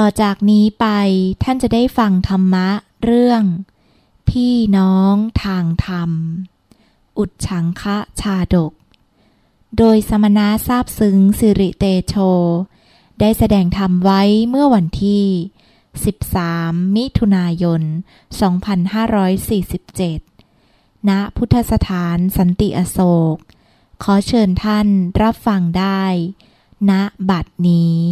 ต่อจากนี้ไปท่านจะได้ฟังธรรมะเรื่อง พี่น้องทางธรรม อุดฉังคะชาดก โดยสมณะทราบซึ้งสิริเตโช ได้แสดงธรรมไว้เมื่อวันที่ 13 มิถุนายน 2547 ณ พุทธสถานสันติอโศก ขอเชิญท่านรับฟังได้ ณบัดนี้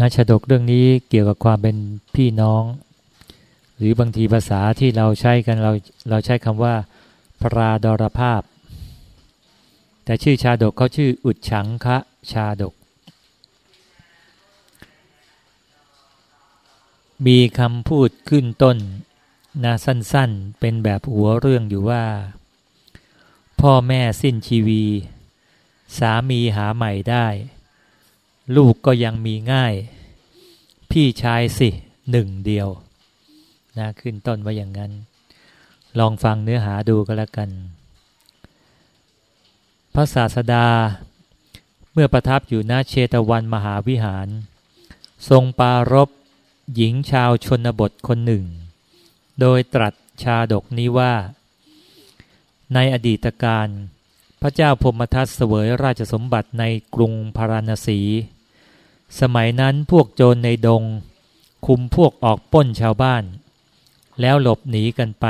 นะชาดกเรื่องนี้เกี่ยวกับความเป็นพี่น้อง หรือบางทีภาษาที่เราใช้กันเราเราใช้คำว่า พราดรภาพ แต่ชื่อชาดกเขาชื่ออุดฉังคะชาดก มีคำพูดขึ้นต้นนะสั้นๆ เป็นแบบหัวเรื่องอยู่ว่า พ่อแม่สิ้นชีวี สามีหาใหม่ได้ ลูกก็ยังมีง่าย พี่ชายสิหนึ่งเดียวนะขึ้นต้นว่าอย่างนั้น ลองฟังเนื้อหาดูก็แล้วกัน พระศาสดา เมื่อประทับอยู่ณเชตวันมหาวิหาร ทรงปารบหญิงชาวชนบทคนหนึ่ง โดยตรัสชาดกนี้ว่า ในอดีตการ พระเจ้าพมทัตเสวยราชสมบัติในกรุงพาราณสี สมัยนั้นพวกโจรในดง คุมพวกออกป้นชาวบ้าน แล้วหลบหนีกันไป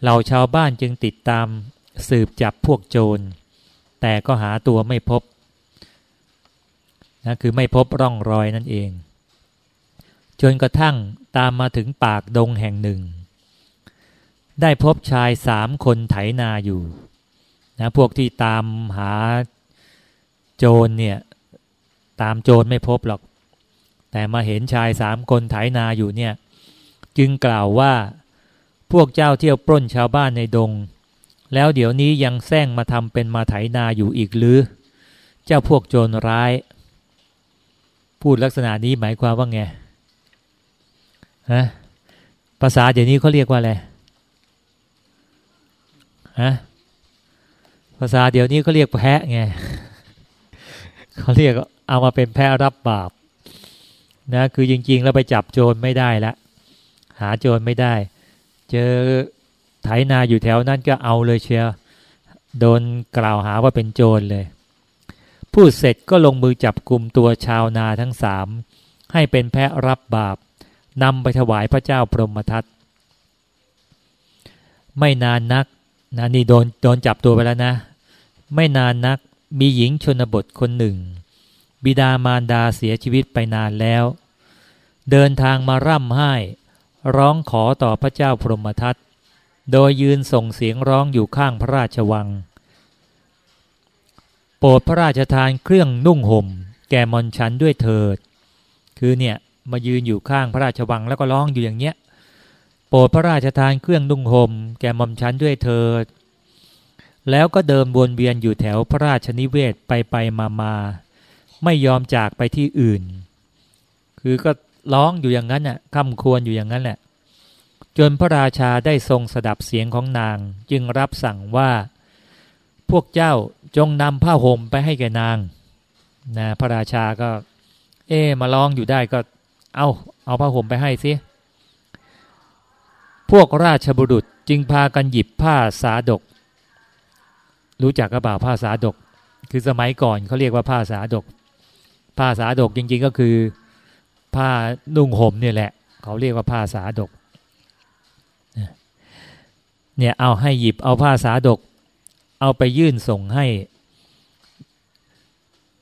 เหล่าชาวบ้านจึงติดตามสืบจับพวกโจร แต่ก็หาตัวไม่พบนะคือไม่พบร่องรอยนั่นเอง จนกระทั่งตามมาถึงปากดงแห่งหนึ่ง ได้พบชายสามคนไถนาอยู่นะพวกที่ตามหาโจรเนี่ย ตามโจรไม่พบหรอก แต่มาเห็นชายสามคนไถนาอยู่เนี่ย จึงกล่าวว่าพวกเจ้าเที่ยวปล้นชาวบ้านในดง แล้วเดี๋ยวนี้ยังแซงมาทำเป็นมาไถนาอยู่อีกหรือ เจ้าพวกโจรร้าย พูดลักษณะนี้หมายความว่าไงฮะภาษาเดี๋ยวนี้เขาเรียกว่าอะไรฮะภาษาเดี๋ยวนี้เขาเรียกแพะไง เขาเรียกเอามาเป็นแพะรับบาปนะคือจริง ๆ แล้วไปจับโจรไม่ได้ละหาโจรไม่ได้ เจอไถนาอยู่แถวนั้นก็เอาเลยเชียวโดนกล่าวหาว่าเป็นโจรเลย พูดเสร็จก็ลงมือจับกลุ่มตัวชาวนาทั้งสามให้เป็นแพะรับบาปนำไปถวายพระเจ้าพรหมทัตไม่นานนักนะนี่โดนโดนจับตัวไปแล้วนะ ไม่นานนัก มีหญิงชนบทคนหนึ่ง บิดามารดาเสียชีวิตไปนานแล้ว เดินทางมาร่ำไห้ ร้องขอต่อพระเจ้าพรหมทัตโดยยืนส่งเสียงร้องอยู่ข้างพระราชวัง โปรดพระราชทานเครื่องนุ่งห่ม แก่มอนชันด้วยเถิด คือเนี่ยมายืนอยู่ข้างพระราชวังแล้วก็ร้องอยู่อย่างเนี้ย โปรดพระราชทานเครื่องนุ่งห่ม แก่มอมชันด้วยเถิด แล้วก็เดินวนเวียนอยู่แถวพระราชนิเวศไปไปมามาไม่ยอมจากไปที่อื่น คือก็ร้องอยู่อย่างนั้นน่ะคำควรอยู่อย่างนั้นแหละ จนพระราชาได้ทรงสดับเสียงของนาง จึงรับสั่งว่า พวกเจ้าจงนำผ้าห่มไปให้แก่นางนะพระราชาก็ เอ๊มาร้องอยู่ได้ก็ เอาเอาผ้าห่มไปให้สิพวกราชบุรุษจึงพากันหยิบผ้าสาดก รู้จักกระเป๋าผ้าสาดก คือสมัยก่อนเขาเรียกว่าผ้าสาดก ผ้าสาดกจริง ๆก็คือ ผ้านุ่งห่มเนี่ยแหละ เขาเรียกว่าผ้าสาดกเนี่ยเอาให้หยิบเอาผ้าสาดก เอาไปยื่นส่งให้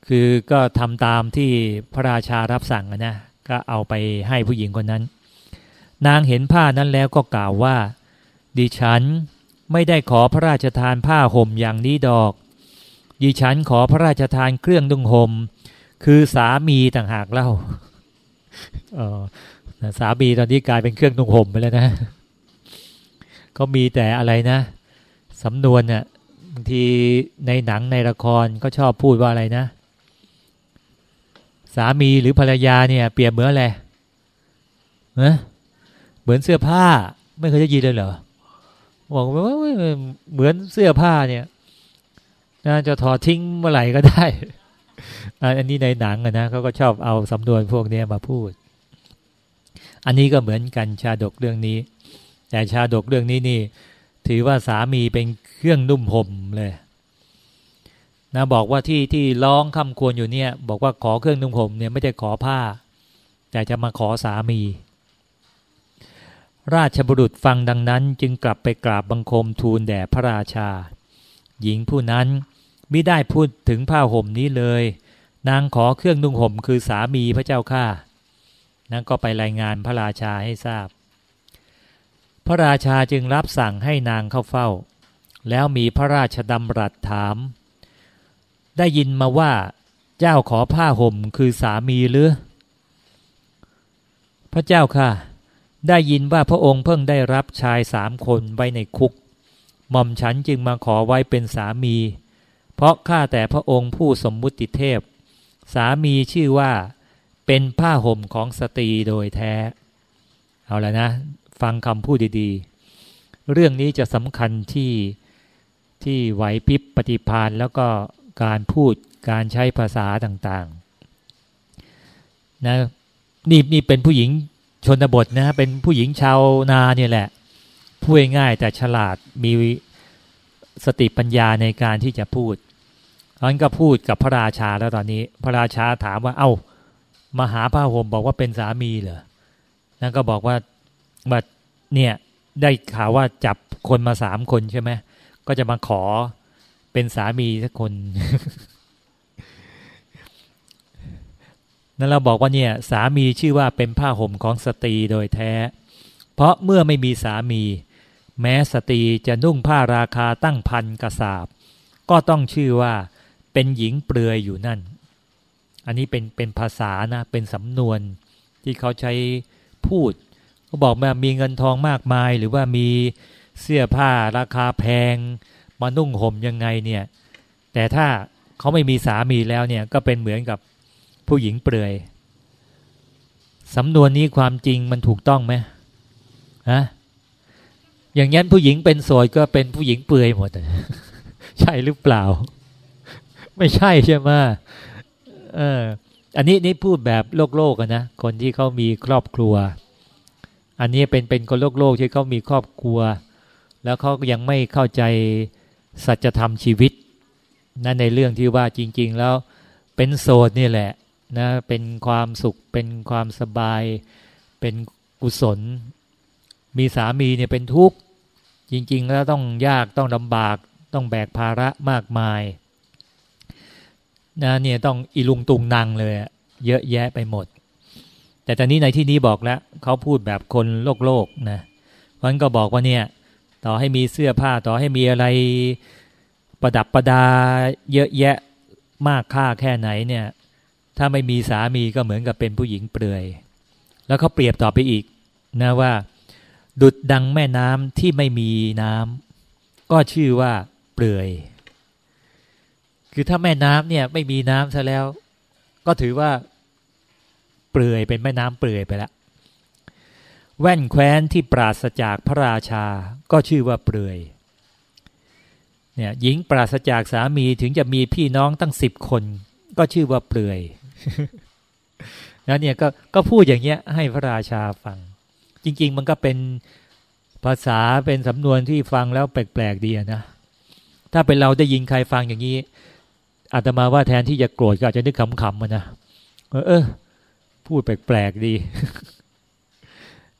คือก็ทำตามที่พระราชารับสั่งนะก็เอาไปให้ผู้หญิงคนนั้น นางเห็นผ้านั้นแล้วก็กล่าวว่า ดิฉัน ไม่ได้ขอพระราชทานผ้าห่มอย่างนี้ดอก ดิฉันขอพระราชทานเครื่องนุ่งห่มคือสามีต่างหากเล่าออสามีตอนนี้กลายเป็นเครื่องนุ่งห่มไปแล้วนะ ก็มีแต่อะไรนะสำนวนเนี่ยบางทีในหนังในละครก็ชอบพูดว่าอะไรนะ สามีหรือภรรยาเนี่ย เปรียบเหมือนอะไรเนะเหมือนเสื้อผ้าไม่เคยได้ยินเลยเหรอ บอกว่าเหมือนเสื้อผ้าเนี่ยน่าจะถอดทิ้งเมื่อไหร่ก็ได้ อันนี้ในหนังนะเขาก็ชอบเอาสำนวนพวกนี้มาพูด อันนี้ก็เหมือนกันชาดกเรื่องนี้ แต่ชาดกเรื่องนี้นี่ ถือว่าสามีเป็นเครื่องนุ่มห่มเลยนะบอกว่าที่ที่ร้องคำควรอยู่เนี่ย บอกว่าขอเครื่องนุ่มห่มเนี่ยไม่ได้ขอผ้า แต่จะมาขอสามี ราชบุรุษฟังดังนั้นจึงกลับไปกราบบังคมทูลแด่พระราชา หญิงผู้นั้นไม่ได้พูดถึงผ้าห่มนี้เลย นางขอเครื่องนุ่งห่มคือสามีพระเจ้าข้านั้นก็ไปรายงานพระราชาให้ทราบ พระราชาจึงรับสั่งให้นางเข้าเฝ้า แล้วมีพระราชดำรัสถาม ได้ยินมาว่าเจ้าขอผ้าห่มคือสามีหรือ พระเจ้าค่ะ ได้ยินว่าพระองค์เพิ่งได้รับชายสามคนไว้ในคุก หม่อมฉันจึงมาขอไว้เป็นสามี เพราะข้าแต่พระองค์ผู้สมมุติเทพ สามีชื่อว่าเป็นผ้าห่มของสตรีโดยแท้ เอาแล้วนะ ฟังคำพูดดีๆ เรื่องนี้จะสำคัญที่ที่ไหวพริบปฏิพานแล้วก็การพูดการใช้ภาษาต่างๆนะนี่นี่เป็นผู้หญิง ชนบทนะเป็นผู้หญิงชาวนาเนี่ยแหละพูดง่ายแต่ฉลาดมีสติปัญญาในการที่จะพูดเพราะนั้นก็พูดกับพระราชาแล้วตอนนี้ พระราชาถามว่า เอา้ามาหาผ้าห่มบอกว่าเป็นสามีเหรอนั่นก็บอกว่าบัดเนี่ยได้ข่าวว่าจับคนมาสามคนใช่ไหมก็จะมาขอเป็นสามีสักคน นั่นเราบอกว่าเนี่ยสามีชื่อว่าเป็นผ้าห่มของสตรีโดยแท้ เพราะเมื่อไม่มีสามี แม้สตรีจะนุ่งผ้าราคาตั้งพันกระสาบ ก็ต้องชื่อว่าเป็นหญิงเปลือยอยู่นั่น อันนี้เป็นเป็นภาษานะเป็นสำนวนที่เขาใช้พูดเขาบอกว่ามีเงินทองมากมายหรือว่ามีเสื้อผ้าราคาแพง มานุ่งห่มยังไงเนี่ยแต่ถ้าเขาไม่มีสามีแล้วเนี่ยก็เป็นเหมือนกับ ผู้หญิงเปลือยสำนวนนี้ความจริงมันถูกต้องไหมฮะอย่างนั้นผู้หญิงเป็นโสดก็เป็นผู้หญิงเปลือยหมด ใช่หรือเปล่า ไม่ใช่ใช่ไหมเอออันนี้นี่พูดแบบโลกโลกนะคนที่เขามีครอบครัว อันนี้เป็นเป็นคนโลกโลกที่เขามีครอบครัว แล้วเขายังไม่เข้าใจสัจธรรมชีวิตนั่นในเรื่องที่ว่าจริง ๆ แล้วเป็นโสดนี่แหละ นะเป็นความสุขเป็นความสบาย เป็นกุศล มีสามีเนี่ยเป็นทุกข์จริง ๆ แล้วต้องยากต้องลำบากต้องแบกภาระมากมายนะเนี่ยต้องอีลุงตุงนางเลยเยอะแยะไปหมด แต่ตอนนี้ในที่นี้บอกแล้วเขาพูดแบบคนโลกโลกนะเพราะนั้นก็บอกว่าเนี่ย ต่อให้มีเสื้อผ้าต่อให้มีอะไรประดับประดา เยอะแยะมากค่าแค่ไหนเนี่ย ถ้าไม่มีสามีก็เหมือนกับเป็นผู้หญิงเปลือย แล้วเขาเปรียบต่อไปอีกนะว่า ดุดดังแม่น้ำที่ไม่มีน้ำก็ชื่อว่าเปลือย คือถ้าแม่น้ำเนี่ยไม่มีน้ำซะแล้ว ก็ถือว่า เปลือยเป็นแม่น้ำเปลือยไปแล้วแว่นแคว้นที่ปราศจากพระราชาก็ชื่อว่าเปลือยเนี่ยหญิงปราศจากสามีถึงจะมีพี่น้องตั้งสิบคน ก็ชื่อว่าเปลือย แล้วเนี่ยก็ก็พูดอย่างเงี้ย ให้พระราชาฟัง จริง ๆ มันก็เป็นภาษาเป็นสำนวนที่ฟังแล้วแปลกๆดีนะถ้าเป็นเราได้ยินใครฟังอย่างนี้อาตมาว่าแทนที่จะโกรธก็อาจจะนึกขำๆมันนะเออ พูดแปลกๆดี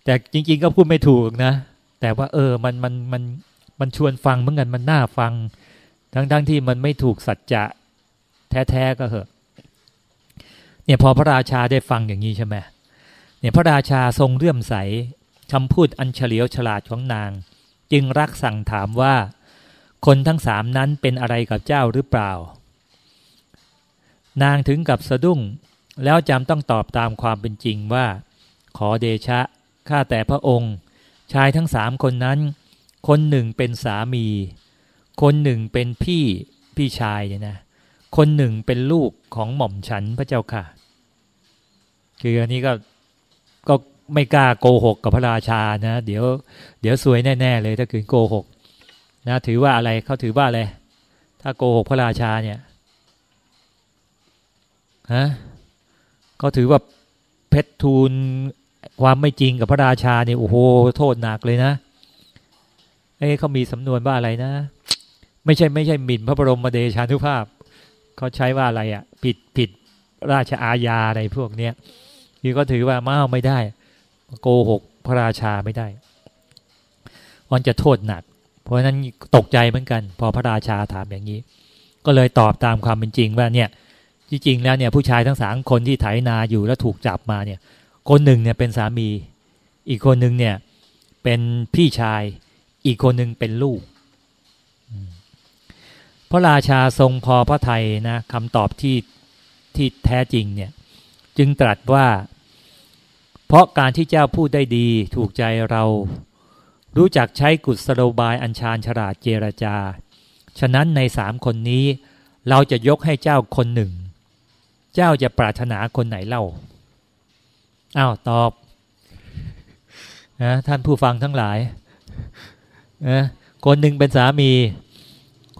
แต่จริง ๆ ก็พูดไม่ถูกนะ แต่ว่า เออ มันมันมันมันชวนฟังเหมือนกันมันน่าฟัง ทั้งๆทที่มันไม่ถูกสัจจะ แท้ๆก็เหอะ เนี่ยพอพระราชาได้ฟังอย่างนี้ใช่ไหมเนี่ยพระราชาทรงเลื่อมใสคำพูดอันเฉลียวฉลาดของนาง จึงรักสั่งถามว่า คนทั้งสามนั้นเป็นอะไรกับเจ้าหรือเปล่า นางถึงกับสะดุ้งแล้วจำต้องตอบตามความเป็นจริงว่า ขอเดชะข้าแต่พระองค์ ชายทั้งสามคนนั้น คนหนึ่งเป็นสามี คนหนึ่งเป็นพี่พี่ชายเนี่ยนะ คนหนึ่งเป็นลูกของหม่อมฉันพระเจ้าค่ะ คืออันนี้ก็ก็ไม่กล้าโกหกกับพระราชานะ เดี๋ยว เดี๋ยวซวยแน่ ๆ เลยถ้าคืนโกหกนะถือว่าอะไรเขาถือว่าอะไร ถ้าโกหกพระราชาเนี่ยฮะเขาถือว่าเพชรทูลความไม่จริงกับพระราชาเนี่ยโอ้โหโทษหนักเลยนะเอ้เขามีสำนวนว่าอะไรนะ ไม่ใช่ไม่ใช่หมิ่นพระบรมเดชานุภาพ เขาใช้ว่าอะไรอะ่ะ ผิดผิดราชอาญาอะไรพวกเนี้ยคือก็ถือว่ามาไม่ได้ โกหกพระราชาไม่ได้มันจะโทษหนัก เพราะฉะนั้นตกใจเหมือนกัน พอพระราชาถามอย่างนี้ ก็เลยตอบตามความเป็นจริงว่าเนี่ยจริงๆแล้วเนี่ยผู้ชายทั้งสามคนที่ไถนาอยู่แล้วถูกจับมาเนี่ย คนหนึ่งเนี่ยเป็นสามี อีกคนหนึ่งเนี่ยเป็นพี่ชาย อีกคนหนึ่งเป็นลูก ระราชาทรงพอพระไทยนะคำตอบที่ที่แท้จริงเนี่ยจึงตรัสว่า เพราะการที่เจ้าพูดได้ดีถูกใจเรา รู้จักใช้กุศโลบายอัญชานฉลาดเจรจา ฉะนั้นในสามคนนี้เราจะยกให้เจ้าคนหนึ่ง เจ้าจะปรารถนาคนไหนเล่าอ้าวตอบนะท่านผู้ฟังทั้งหลายนะคนหนึ่งเป็นสามี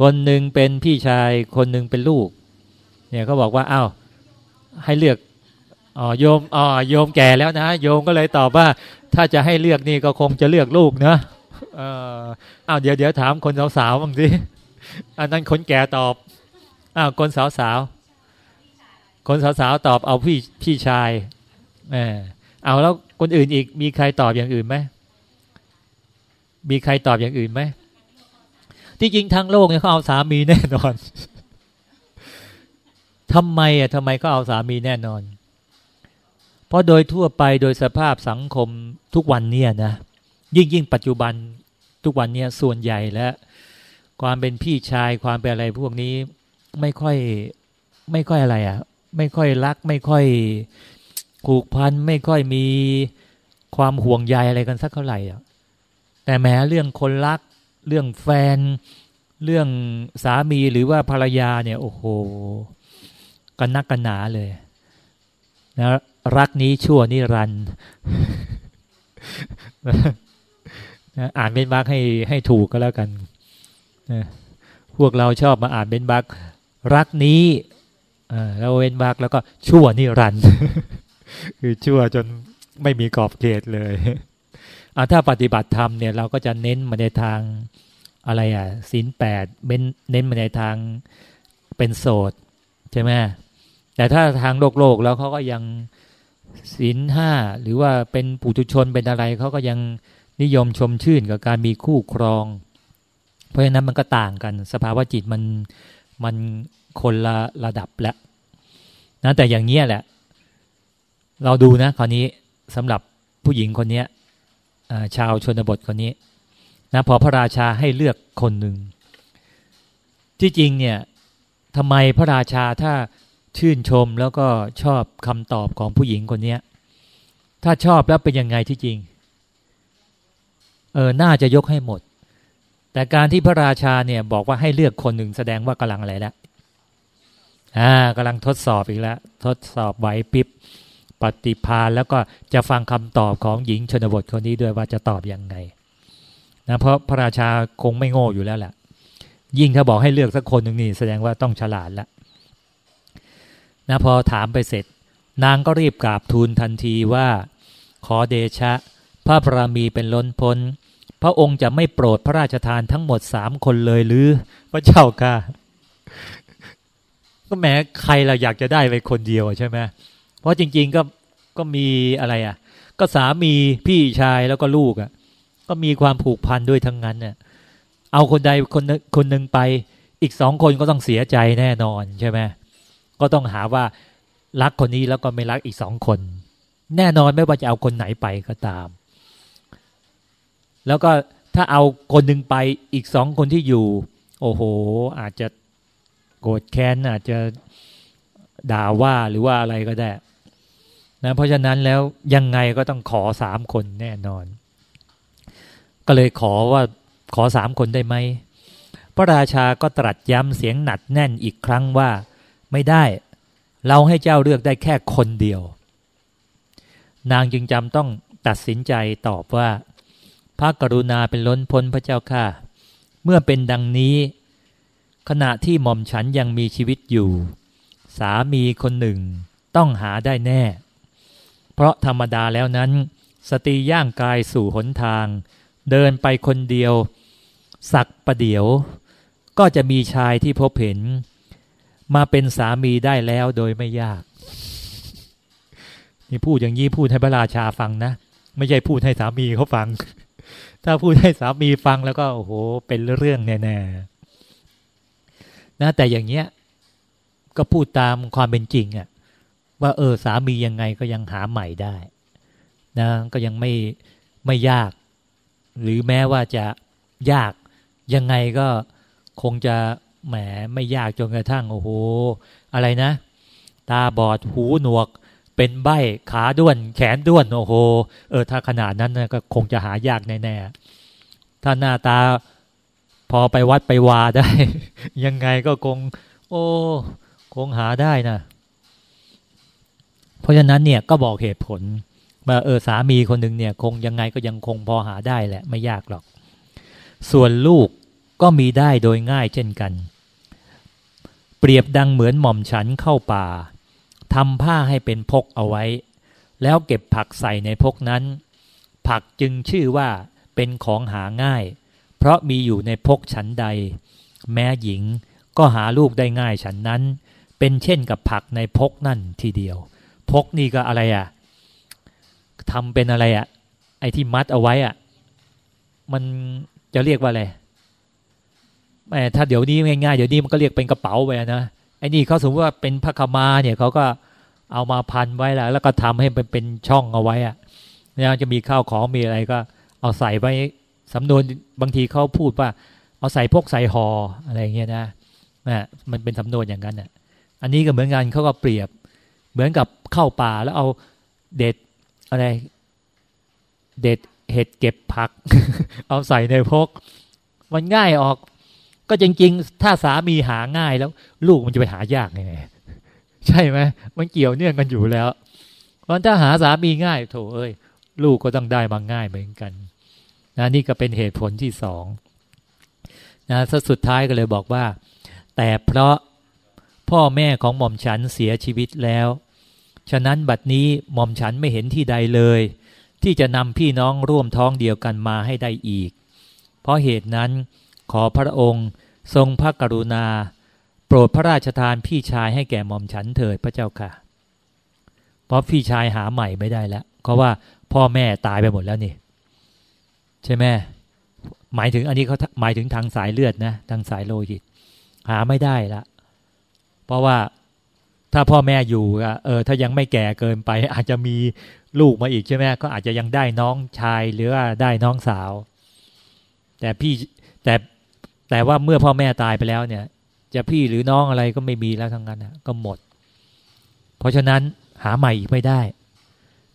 คนหนึ่งเป็นพี่ชาย คนหนึ่งเป็นลูก เนี่ยเขาบอกว่าอ้าวให้เลือกอ๋อโยมอ๋อโยมแก่แล้วนะ โยมก็เลยตอบว่า ถ้าจะให้เลือกนี่ก็คงจะเลือกลูกนะเอออ้าวเดี๋ยวเดี๋ยวถามคนสาวๆบ้างสิอันนั้นคนแก่ตอบอ้าวคนสาวๆคนสาวๆตอบเอาพี่พี่ชายเออเอาแล้วคนอื่นอีกมีใครตอบอย่างอื่นไหมมีใครตอบอย่างอื่นไหม ที่จริงทั้งโลกเนี่ยเขาเอาสามีแน่นอนทำไมอะทำไมเขาเอาสามีแน่นอน เพราะโดยทั่วไปโดยสภาพสังคมทุกวันเนี่ยนะยิ่งยิ่งปัจจุบันทุกวันเนี่ยส่วนใหญ่และความเป็นพี่ชายความเป็นอะไรพวกนี้ไม่ค่อยไม่ค่อยอะไรอะ ไม่ค่อยรัก ไม่ค่อยผูกพันไม่ค่อยมีความห่วงใยอะไรกันสักเท่าไหร่อะแต่แม้เรื่องคนรัก เรื่องแฟน เรื่องสามีหรือว่าภรรยาเนี่ยโอ้โหกันนักกันหนาเลยนะรักนี้ชั่วนิรันนะอ่านเบนบักให้ให้ถูกก็แล้วกันนะพวกเราชอบมาอ่านเบนบักรักนี้แล้วเว้นบักแล้วก็ชั่วนิรันด์คือชั่วจนไม่มีกรอบเขตเลย ถ้าปฏิบัติธรรมเนี่ยเราก็จะเน้นมาในทางอะไรอะศีลแปดเน้นมาในทางเป็นโสดใช่ไหมแต่ถ้าทางโลกโลกแล้วเขาก็ยังศีลห้าหรือว่าเป็นปุถุชนเป็นอะไรเขาก็ยังนิยมชมชื่นกับการมีคู่ครอง เพราะฉะนั้นมันก็ต่างกัน สภาวะจิตมันมันคนละระดับแล้วนะแต่อย่างเนี้ยแหละ เราดูนะคราวนี้สำหรับผู้หญิงคนเนี้ย ชาวชนบทคนนี้นะพอพระราชาให้เลือกคนหนึ่ง ที่จริงเนี่ยทำไมพระราชาถ้าชื่นชมแล้วก็ชอบคำตอบของผู้หญิงคนนี้ถ้าชอบแล้วเป็นยังไงที่จริงเออน่าจะยกให้หมด แต่การที่พระราชาเนี่ยบอกว่าให้เลือกคนหนึ่งแสดงว่ากำลังอะไรแล้วอ่ากำลังทดสอบอีกแล้ว ทดสอบไหวปิบ ปฏิพานแล้วก็จะฟังคำตอบของหญิงชนบทคนนี้ด้วยว่าจะตอบยังไงนะเพราะพระราชาคงไม่โง่อยู่แล้วแหละยิ่งถ้าบอกให้เลือกสักคนหนึ่งนี่แสดงว่าต้องฉลาดแล้วนะพอถามไปเสร็จ นางก็รีบกราบทูลทันทีว่า ขอเดชะ พระบารมีเป็นล้นพ้น พระองค์จะไม่โปรดพระราชทานทั้งหมดสามคนเลยหรือพระเจ้าค่ะก็แม้ใครเราอยากจะได้ไปคนเดียวใช่ไหม เพราะจริง ๆก็ก็มีอะไรอะ ก็สามีพี่ชายแล้วก็ลูกอะ ก็มีความผูกพันด้วยทั้งนั้นเนี่ยเอาคนใดคนคนหนึ่งไป อีกสองคนก็ต้องเสียใจแน่นอนใช่ไหมก็ต้องหาว่ารักคนนี้แล้วก็ไม่รักอีกสองคน แน่นอนไม่ว่าจะเอาคนไหนไปก็ตาม แล้วก็ถ้าเอาคนหนึ่งไปอีกสองคนที่อยู่ โอ้โห อาจจะโกรธแค้นอาจจะด่าว่าหรือว่าอะไรก็ได้ นะเพราะฉะนั้นแล้วยังไงก็ต้องขอสามคนแน่นอน ก็เลยขอว่าขอสามคนได้ไหมพระราชาก็ตรัสย้ำเสียงหนัดแน่นอีกครั้งว่า ไม่ได้ เราให้เจ้าเลือกได้แค่คนเดียว นางจึงจำต้องตัดสินใจตอบว่า พระกรุณาเป็นล้นพ้นพระเจ้าค่ะ เมื่อเป็นดังนี้ ขณะที่หม่อมฉันยังมีชีวิตอยู่ สามีคนหนึ่งต้องหาได้แน่ เพราะธรรมดาแล้วนั้น สตรีย่างกายสู่หนทาง เดินไปคนเดียว สักประเดี๋ยว ก็จะมีชายที่พบเห็น มาเป็นสามีได้แล้วโดยไม่ยาก นี่พูดอย่างนี้พูดให้พระราชาฟังนะ ไม่ใช่พูดให้สามีเขาฟัง ถ้าพูดให้สามีฟังแล้วก็โอ้โหเป็นเรื่องแน่ๆนะแต่อย่างเงี้ยก็พูดตามความเป็นจริงอะ ว่าเออสามียังไงก็ยังหาใหม่ได้นะก็ยังไม่ไม่ยาก หรือแม้ว่าจะยากยังไงก็คงจะแหมไม่ยากจนกระทั่งโอ้โห อะไรนะ ตาบอดหูหนวก เป็นใบขาด้วน แขนด้วนโอ้โห เออ ถ้าขนาดนั้นนะก็คงจะหายากแน่ๆถ้าหน้าตาพอไปวัดไปวาได้ ยังไงก็คง โอ้ คงหาได้นะ เพราะฉะนั้นเนี่ยก็บอกเหตุผลว่าเออสามีคนหนึ่งเนี่ยคงยังไงก็ยังคงพอหาได้แหละไม่ยากหรอก ส่วนลูกก็มีได้โดยง่ายเช่นกัน เปรียบดังเหมือนหม่อมฉันเข้าป่าทำผ้าให้เป็นพกเอาไว้ แล้วเก็บผักใส่ในพกนั้น ผักจึงชื่อว่าเป็นของหาง่าย เพราะมีอยู่ในพกฉันใด แม้หญิงก็หาลูกได้ง่ายฉันนั้น เป็นเช่นกับผักในพกนั่นทีเดียว พกนี่ก็อะไรอะ่ะทำเป็นอะไรอะ่ะ ไอ้ที่มัดเอาไว้อะ่ะ มันจะเรียกว่าอะไรแม่ถ้าเดี๋ยวนี้ง่ายๆเดี๋ยวนี้มันก็เรียกเป็นกระเป๋าไปนะไอ้นี่เขาสมมติว่าเป็นพระคมาเนี่ยเขาก็เอามาพันไว้แล้ว แล้วก็ทำให้มันเป็นช่องเอาไว้อะเนี่ยจะมีข้าวของมีอะไรก็เอาใส่ไว้สำนวนบางทีเขาพูดว่า เอาใส่พกใส่หออะไรเงี้ยนะนะมันเป็นสำนวนอย่างนั้นอะ อันนี้ก็เหมือนกันเขาก็เปรียบ เหมือนกับเข้าป่าแล้วเอาเด็ดอะไรเด็ดเห็ดเก็บผัก เอาใส่ในพก มันง่ายออก ก็จริง ๆ ถ้าสามีหาง่ายแล้ว ลูกมันจะไปหายากไงใช่ไหมมันเกี่ยวเนื่องกันอยู่แล้วเพราะถ้าหาสามีง่าย โถเอ้ย ลูกก็ต้องได้มาง่ายเหมือนกันนะนี่ก็เป็นเหตุผลที่สองนะสุดท้ายก็เลยบอกว่า แต่เพราะพ่อแม่ของหม่อมฉันเสียชีวิตแล้ว ฉะนั้นบัดนี้หม่อมฉันไม่เห็นที่ใดเลย ที่จะนำพี่น้องร่วมท้องเดียวกันมาให้ได้อีก เพราะเหตุนั้นขอพระองค์ทรงพระกรุณา โปรดพระราชทานพี่ชายให้แก่หม่อมฉันเถิดพระเจ้าค่ะ เพราะพี่ชายหาใหม่ไม่ได้แล้วเพราะว่าพ่อแม่ตายไปหมดแล้วนี่ ใช่ไหมหมายถึงอันนี้เขาหมายถึงทางสายเลือดนะ ทางสายโลหิต หาไม่ได้ละเพราะว่า ถ้าพ่อแม่อยู่เออถ้ายังไม่แก่เกินไป อาจจะมีลูกมาอีกใช่ไหมก็อาจจะยังได้น้องชายหรือว่าได้น้องสาว แต่พี่แต่แต่ว่าเมื่อพ่อแม่ตายไปแล้วเนี่ย จะพี่หรือน้องอะไรก็ไม่มีแล้วทั้งนั้นก็หมด เพราะฉะนั้นหาใหม่อีกไม่ได้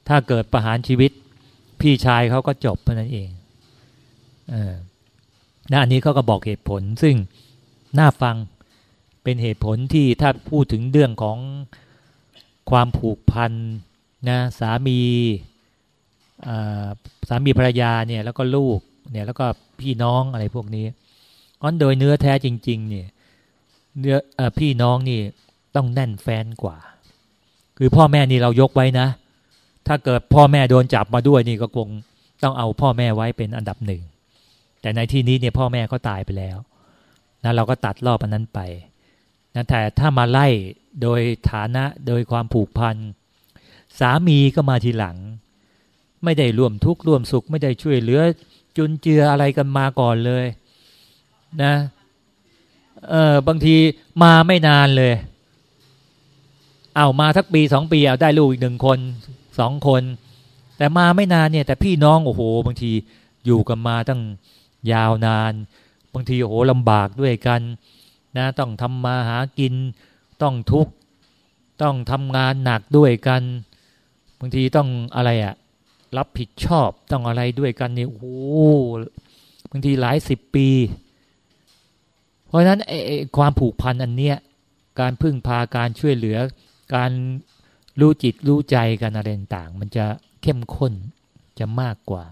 ถ้าเกิดประหารชีวิต พี่ชายเขาก็จบเท่านั้นเองเออนะอันนี้เขาก็บอกเหตุผลซึ่งน่าฟัง เป็นเหตุผลที่ถ้าพูดถึงเรื่องของความผูกพันนะสามีสามีภรรยาเนี่ยแล้วก็ลูกเนี่ยแล้วก็พี่น้องอะไรพวกนี้อันโดยเนื้อแท้จริง ๆ เนี่ยเนื้ออพี่น้องนี่ต้องแน่นแฟนกว่า คือพ่อแม่นี่เรายกไว้นะ ถ้าเกิดพ่อแม่โดนจับมาด้วยนี่ก็คงต้องเอาพ่อแม่ไว้เป็นอันดับหนึ่งแต่ในที่นี้เนี่ยพ่อแม่เขาตายไปแล้วนะเราก็ตัดรอบอันนั้นไป นะแต่ถ้ามาไล่โดยฐานะโดยความผูกพัน สามีก็มาทีหลัง ไม่ได้ร่วมทุกข์ร่วมสุข ไม่ได้ช่วยเหลือ จุนเจืออะไรกันมาก่อนเลย นะเออบางทีมาไม่นานเลย เอามาทักปีสองปีเอาได้ลูกอีกหนึ่งคนสองคน แต่มาไม่นานเนี่ย แต่พี่น้องโอ้โห บางทีอยู่กันมาตั้งยาวนาน บางทีโอ้โหลำบากด้วยกัน นะต้องทำมาหากิน ต้องทุกข์ต้องทำงานหนักด้วยกันบางทีต้องอะไรอะรับผิดชอบต้องอะไรด้วยกันนี่โอ้โหบางทีหลายสิบปี เพราะฉะนั้นความผูกพันอันเนี้ยการพึ่งพาการช่วยเหลือ การรู้จิตรู้ใจกันอะไรต่างมันจะเข้มข้นจะมากกว่า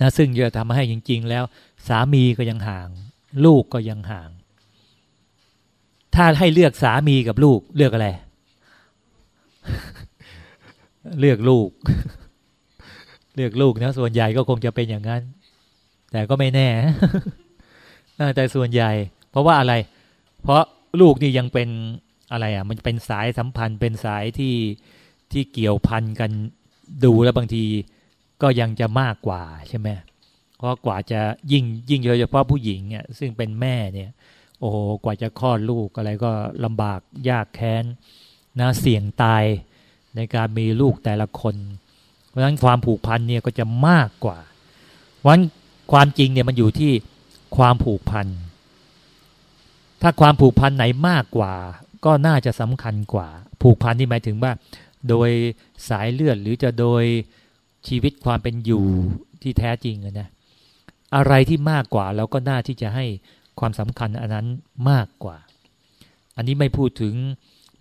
นะซึ่งจะทำให้จริง ๆ แล้ว สามีก็ยังห่าง ลูกก็ยังห่าง ถ้าให้เลือกสามีกับลูกเลือกอะไร เลือกลูก เลือกลูกนะส่วนใหญ่ก็คงจะเป็นอย่างนั้น แต่ก็ไม่แน่แต่ส่วนใหญ่ เพราะว่าอะไร เพราะลูกนี่ยังเป็นอะไรอะ มันเป็นสายสัมพันธ์เป็นสายที่ที่เกี่ยวพันกันดูแล้วบางทีก็ยังจะมากกว่าใช่ไหมเพราะกว่าจะยิ่งยิ่งโดยเฉพาะผู้หญิงเนี่ยซึ่งเป็นแม่เนี่ย โอ้กว่าจะคลอดลูกอะไรก็ลำบากยากแค้นนะเสี่ยงตายในการมีลูกแต่ละคน เพราะฉะนั้นความผูกพันเนี่ยก็จะมากกว่าวันความจริงเนี่ยมันอยู่ที่ความผูกพัน ถ้าความผูกพันไหนมากกว่า ก็น่าจะสำคัญกว่า ผูกพันที่หมายถึงว่า โดยสายเลือดหรือจะโดยชีวิตความเป็นอยู่ที่แท้จริงนะอะไรที่มากกว่าเราก็น่าที่จะให้ ความสำคัญอันนั้นมากกว่า อันนี้ไม่พูดถึง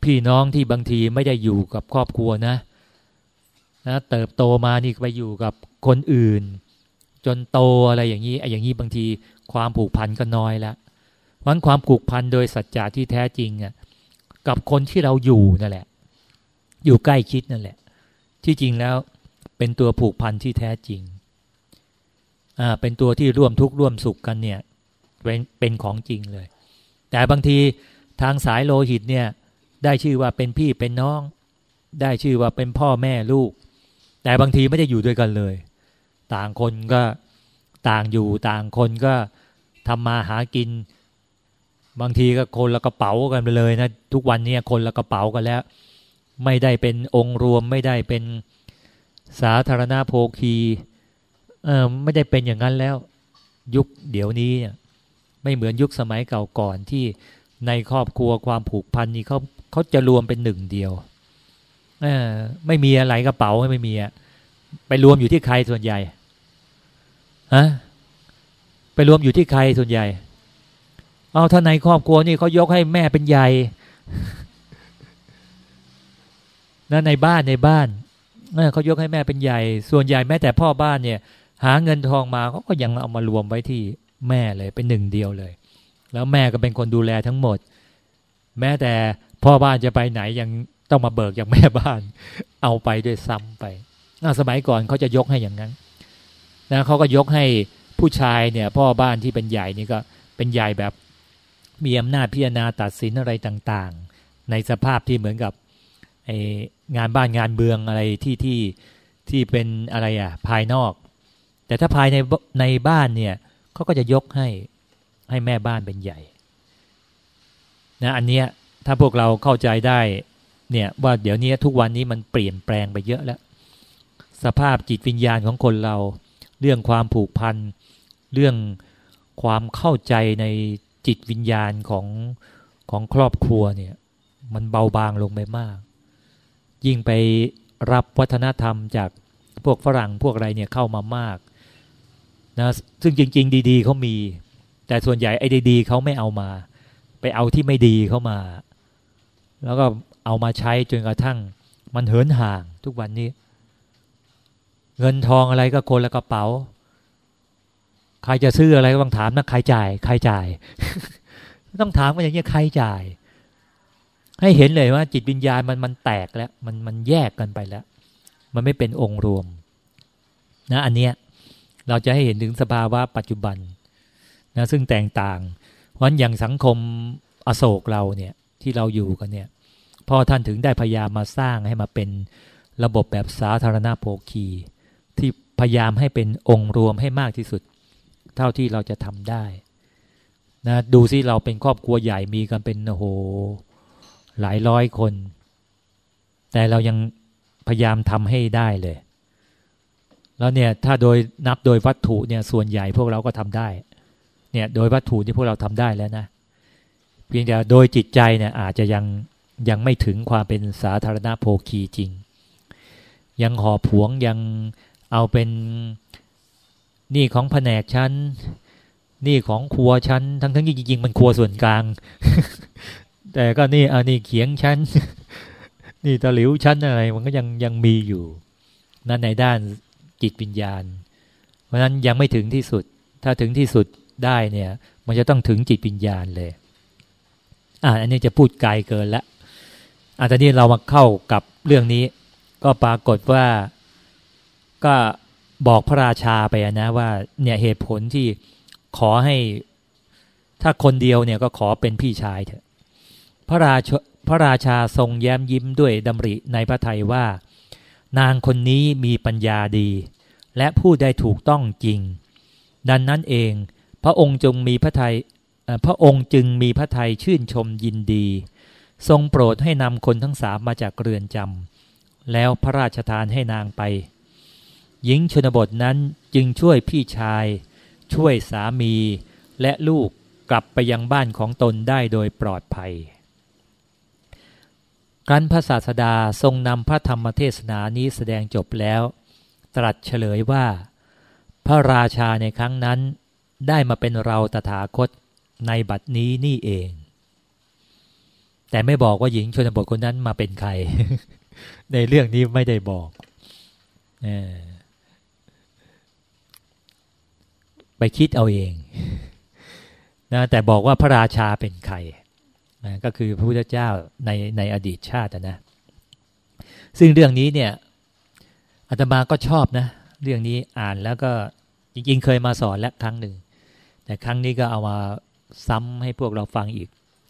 พี่น้องที่บางทีไม่ได้อยู่กับครอบครัวนะนะเติบโตมานี่ไปอยู่กับคนอื่น จนโตอะไรอย่างนี้ไอ้อย่างนี้บางทีความผูกพันก็น้อยล้วมันความผูกพันโดยสัจจะที่แท้จริงอะกับคนที่เราอยู่นั่นแหละ อยู่ใกล้ชิดนั่นแหละ ที่จริงแล้วเป็นตัวผูกพันที่แท้จริงอ่าเป็นตัวที่ร่วมทุกข์ร่วมสุขกันเนี่ย เป็นของจริงเลย แต่บางทีทางสายโลหิตเนี่ยได้ชื่อว่าเป็นพี่เป็นน้อง ได้ชื่อว่าเป็นพ่อแม่ลูก แต่บางทีไม่ได้อยู่ด้วยกันเลย ต่างคนก็ต่างอยู่ต่างคนก็ทำมาหากิน บางทีก็คนละกระเป๋ากันไปเลยนะทุกวันนี้คนละกระเป๋ากันแล้ว ไม่ได้เป็นองค์รวมไม่ได้เป็นสาธารณาโภคีเออไม่ได้เป็นอย่างนั้นแล้ว ยุคเดี๋ยวนี้เนี่ย ไม่เหมือนยุคสมัยเก่าก่อนที่ในครอบครัวความผูกพันนี่เขาเขาจะรวมเป็นหนึ่งเดียวอไม่มีอะไรกระเป๋าไม่มีอะไปรวมอยู่ที่ใครส่วนใหญ่ฮะไปรวมอยู่ที่ใครส่วนใหญ่ เอาถ้าในครอบครัวนี่เขายกให้แม่เป็นใหญ่นะในบ้านในบ้านเขายกให้แม่เป็นใหญ่ ส่วนใหญ่แม้แต่พ่อบ้านเนี่ย หาเงินทองมาเขาก็ยังเอามารวมไว้ที่ แม่เลยเป็นหนึ่งเดียวเลย แล้วแม่ก็เป็นคนดูแลทั้งหมด แม้แต่พ่อบ้านจะไปไหนยังต้องมาเบิกอย่างแม่บ้าน เอาไปด้วยซ้ำไปสมัยก่อนเขาจะยกให้อย่างนั้นนะเขาก็ยกให้ผู้ชายเนี่ย พ่อบ้านที่เป็นใหญ่นี่ก็เป็นใหญ่แบบมีอำนาจพิจารณาตัดสินอะไรต่างๆ ในสภาพที่เหมือนกับงานบ้านงานเบืองอะไรที่ที่ที่เป็นอะไรอะภายนอก แต่ถ้าภายในในบ้านเนี่ย เขาก็จะยกให้ให้แม่บ้านเป็นใหญ่นะอันเนี้ยถ้าพวกเราเข้าใจได้เนี่ยว่าเดี๋ยวนี้ทุกวันนี้มันเปลี่ยนแปลงไปเยอะแล้ว สภาพจิตวิญญาณของคนเรา เรื่องความผูกพัน เรื่องความเข้าใจในจิตวิญญาณของของครอบครัวเนี่ยมันเบาบางลงไปมาก ยิ่งไปรับวัฒนธรรมจากพวกฝรั่งพวกอะไรเนี่ยเข้ามามาก นะซึ่งจริง ๆ ดีๆเขามี แต่ส่วนใหญ่ไอ้ดีๆเขาไม่เอามา ไปเอาที่ไม่ดีเข้ามา แล้วก็เอามาใช้จนกระทั่ง มันเหินห่างทุกวันนี้ เงินทองอะไรก็คนละกระเป๋า ใครจะซื้ออะไรก็ต้องถามนะใครจ่าย ใครจ่าย ต้องถามว่าอย่างนี้ยใครจ่าย ให้เห็นเลยว่า จิตวิญญาณมันมันแตกแล้ว มันมันแยกกันไปแล้ว มันไม่เป็นองค์รวม นะ อันเนี้ย เราจะให้เห็นถึงสภาวะปัจจุบันนะซึ่งแตกต่างเพราะอย่างสังคมอโศกเราเนี่ยที่เราอยู่กันเนี่ยพ่อท่านถึงได้พยายามมาสร้างให้มาเป็นระบบแบบสาธารณโภคี ที่พยายามให้เป็นองค์รวมให้มากที่สุด เท่าที่เราจะทำได้นะดูซิเราเป็นครอบครัวใหญ่มีกันเป็นโอ้โหหลายร้อยคน แต่เรายังพยายามทำให้ได้เลย แล้วเนี่ยถ้าโดยนับโดยวัตถุเนี่ยส่วนใหญ่พวกเราก็ทำได้ เนี่ยโดยวัตถุที่พวกเราทำได้แล้วนะ เพียงแต่โดยจิตใจเนี่ยอาจจะยังยังไม่ถึงความเป็นสาธารณโภคีจริง ยังหอบผวงยังเอาเป็นนี่ของแผนกชั้นนี่ของครัวชั้น ทั้งทั้งจริงๆมันครัวส่วนกลาง แต่ก็นี่อันนี้เขียงชั้น นี่ตะหลิวชั้นอะไร มันก็ยังยังมีอยู่นั่นในด้าน จิตวิญญาณ เพราะนั้นยังไม่ถึงที่สุด ถ้าถึงที่สุดได้เนี่ย มันจะต้องถึงจิตวิญญาณเลยอ่าอันนี้จะพูดไกลเกินละอะตอนนี้เรามาเข้ากับเรื่องนี้ ก็ปรากฏว่าก็บอกพระราชาไปนะว่าเนี่ยเหตุผลที่ขอให้ถ้าคนเดียวเนี่ยก็ขอเป็นพี่ชายเถอะ พระราชพระราชาทรงแย้มยิ้มด้วยดำริในพระทัยว่า นางคนนี้มีปัญญาดี และพูดได้ถูกต้องจริง ดังนั้นเอง พระองค์จงมีพระทัยพระองค์จึงมีพระทัยชื่นชมยินดี ทรงโปรดให้นำคนทั้งสามมาจากเรือนจำแล้วพระราชทานให้นางไป หญิงชนบทนั้นจึงช่วยพี่ชาย ช่วยสามีและลูกกลับไปยังบ้านของตนได้โดยปลอดภัย ครั้นพระศาสดาทรงนำพระธรรมเทศนานี้แสดงจบแล้ว ตรัสเฉลยว่า พระราชาในครั้งนั้น ได้มาเป็นเราตถาคตในบัดนี้นี่เอง แต่ไม่บอกว่าหญิงชนบทคนนั้นมาเป็นใคร ในเรื่องนี้ไม่ได้บอกไปคิดเอาเองนะแต่บอกว่าพระราชาเป็นใคร ก็คือพระพุทธเจ้าในในอดีตชาตินะ ซึ่งเรื่องนี้เนี่ยอาตมาก็ชอบนะ เรื่องนี้อ่านแล้วก็จริงๆเคยมาสอนแล้วครั้งหนึ่ง แต่ครั้งนี้ก็เอามาซ้ำให้พวกเราฟังอีก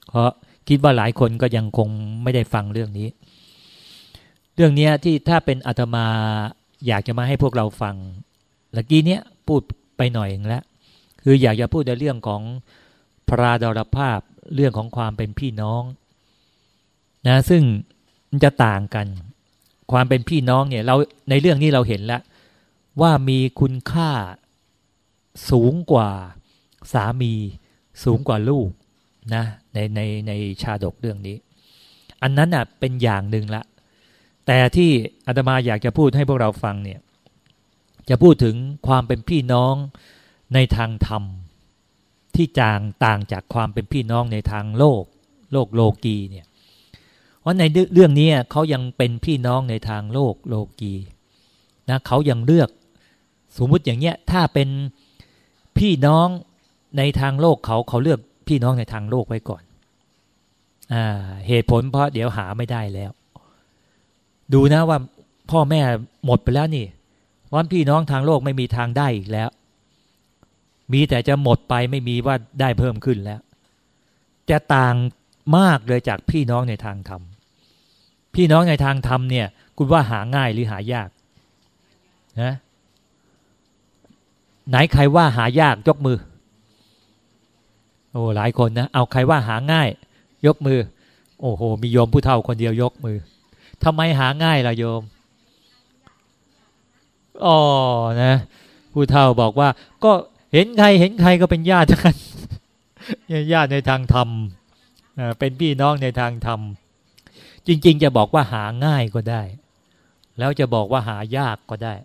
เพราะคิดว่าหลายคนก็ยังคงไม่ได้ฟังเรื่องนี้ เรื่องนี้ที่ถ้าเป็นอาตมาอยากจะมาให้พวกเราฟังเมื่อกี้เนี้ยพูดไปหน่อยเองแล้วคืออยากจะพูดในเรื่องของพระดรภาพ เรื่องของความเป็นพี่น้องนะซึ่งมันจะต่างกัน ความเป็นพี่น้องเนี่ยเราในเรื่องนี้เราเห็นแล้ว ว่ามีคุณค่าสูงกว่าสามีสูงกว่าลูกนะในในในชาดกเรื่องนี้ อันนั้นอะเป็นอย่างหนึ่งละ แต่ที่อาตมาอยากจะพูดให้พวกเราฟังเนี่ยจะพูดถึงความเป็นพี่น้องในทางธรรม ที่จางต่างจากความเป็นพี่น้องในทางโลก โลกโลกีเนี่ยเพราะในเรื่องนี้เขายังเป็นพี่น้องในทางโลกโลกีนะเขายังเลือกสมมุติอย่างเงี้ยถ้าเป็นพี่น้องในทางโลกเขาเขาเลือกพี่น้องในทางโลกไว้ก่อนอ่าเหตุผลเพราะเดี๋ยวหาไม่ได้แล้ว ดูนะว่าพ่อแม่หมดไปแล้วนี่วันพี่น้องทางโลกไม่มีทางได้อีกแล้ว มีแต่จะหมดไปไม่มีว่าได้เพิ่มขึ้นแล้ว จะต่างมากเลยจากพี่น้องในทางธรรม พี่น้องในทางธรรมเนี่ย คุณว่าหาง่ายหรือหายากนะไหนใครว่าหายากยกมือ โอ้หลายคนนะเอาใครว่าหาง่าย ยกมือ โอ้โห มีโยมผู้เฒ่าคนเดียวยกมือทำไมหาง่ายล่ะโยมอ๋อนะ ผู้เฒ่าบอกว่า ก็ เห็นใครเห็นใครก็เป็นญาติกันญาติในทางธรรมเป็นพี่น้องในทางธรรม จริง ๆ จะบอกว่าหาง่ายก็ได้ แล้วจะบอกว่าหายากก็ได้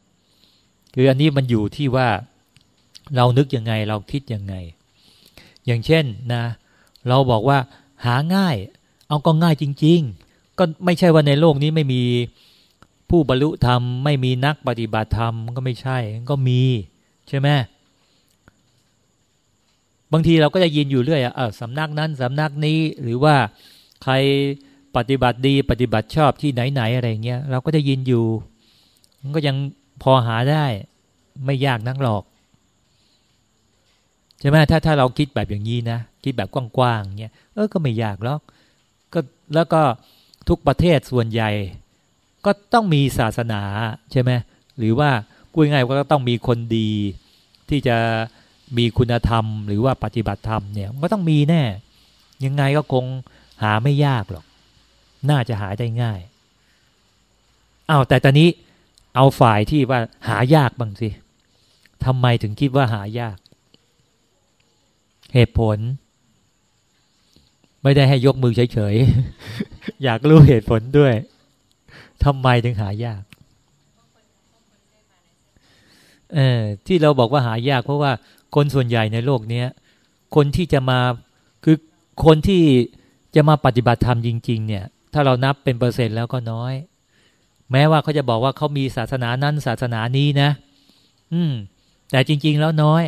คืออันนี้มันอยู่ที่ว่าเรานึกยังไงเราคิดยังไง อย่างเช่นนะ เราบอกว่าหาง่าย เอาก็ง่ายจริง ๆ ก็ไม่ใช่ว่าในโลกนี้ไม่มีผู้บรรลุธรรม ไม่มีนักปฏิบัติธรรมก็ไม่ใช่ก็มีใช่ไหม บางทีเราก็จะยินอยู่เรื่อยอะสำนักนั้นสำนักนี้หรือว่าใครปฏิบัติดีปฏิบัติชอบที่ไหนๆอะไรเงี้ยเราก็จะยินอยู่ มันก็ยังพอหาได้ ไม่ยากนักหรอกใช่ไหมถ้าถ้าเราคิดแบบอย่างนี้นะคิดแบบกว้างๆเงี้ยเออก็ไม่ยากหรอกก็แล้วก็ทุกประเทศส่วนใหญ่ ก็ต้องมีศาสนาใช่ไหมหรือว่าพูดง่ายก็ต้องมีคนดีที่จะ มีคุณธรรม หรือว่าปฏิบัติธรรมเนี่ยมันก็ต้องมีแน่ ยังไงก็คงหาไม่ยากหรอก น่าจะหาได้ง่ายอา้าวแต่ตอนนี้เอาฝ่ายที่ว่าหายากบ้างสิทำไมถึงคิดว่าหายาก เหตุผล ไม่ได้ให้ยกมือเฉยๆ อยากรู้เหตุผลด้วยทำไมถึงหายากเออที่เราบอกว่าหายากเพราะว่า คนส่วนใหญ่ในโลกนี้คนที่จะมาคือคนที่จะมาปฏิบัติธรรมจริง ๆ เนี่ย ถ้าเรานับเป็นเปอร์เซ็นต์แล้วก็น้อย แม้ว่าเขาจะบอกว่าเขามีศาสนานั้นศาสนานี้นะ อืม แต่จริง ๆ แล้วน้อย